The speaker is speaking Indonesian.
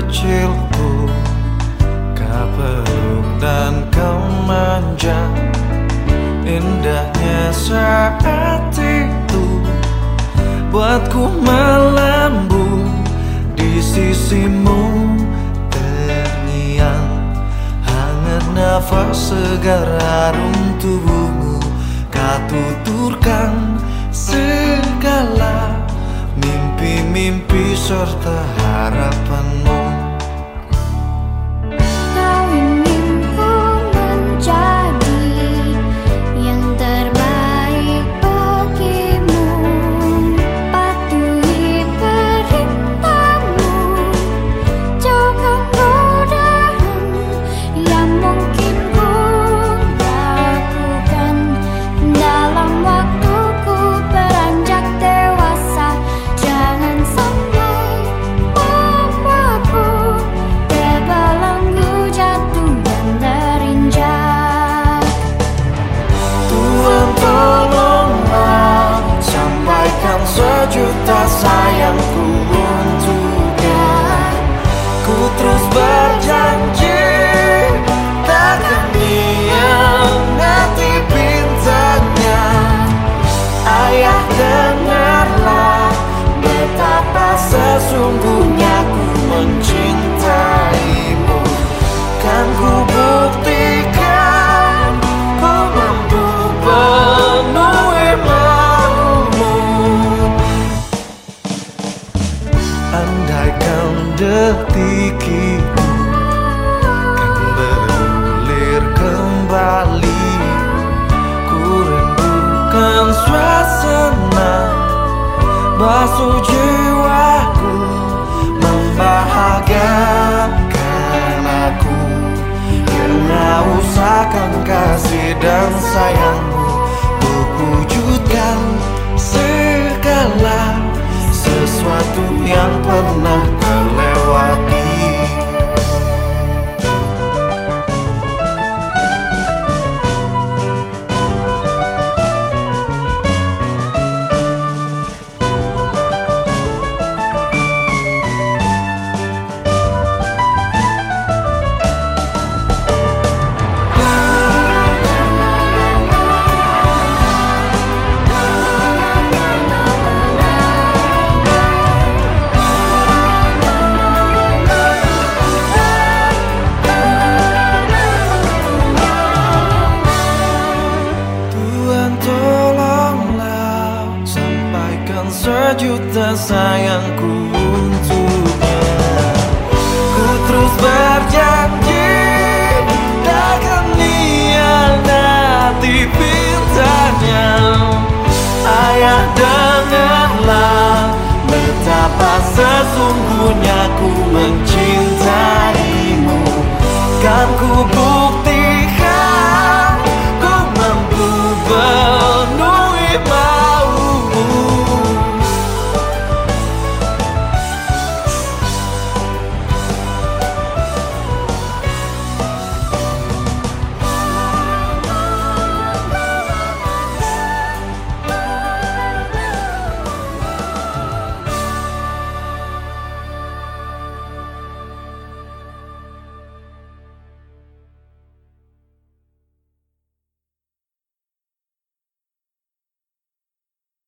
kecilku Kau peluk dan kau manja Indahnya saat itu Buatku melambung di sisimu. Terngiang hangat nafas segar harum tubuhmu Kau tuturkan segala mimpi-mimpi serta harapanmu detik itu kan bergulir kembali. Ku rindukan suasana basuh jiwaku Membahagiakan aku. Karena usahakan kasih dan sayangmu Untuk wujudkan segala sesuatu yang pernah sayangku